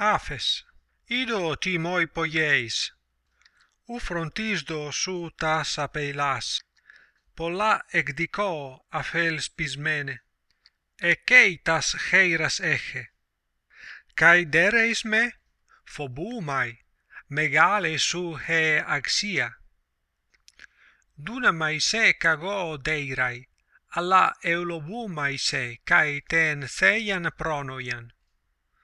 Άφες, είδω τι μόι πογέεις. Ου φροντίζδω σου τας απειλάς, πολλά εκδικώ αφέλς πισμένε, εκέι τας χέιρας έχε. Καί δέρεεις με, φοβούμαι, μεγάλη σου χε αξία. Δούναμαι σε καγώ δέιραι, αλλά ευλογούμαι σε καί ten θέιαν πρόνοιαν.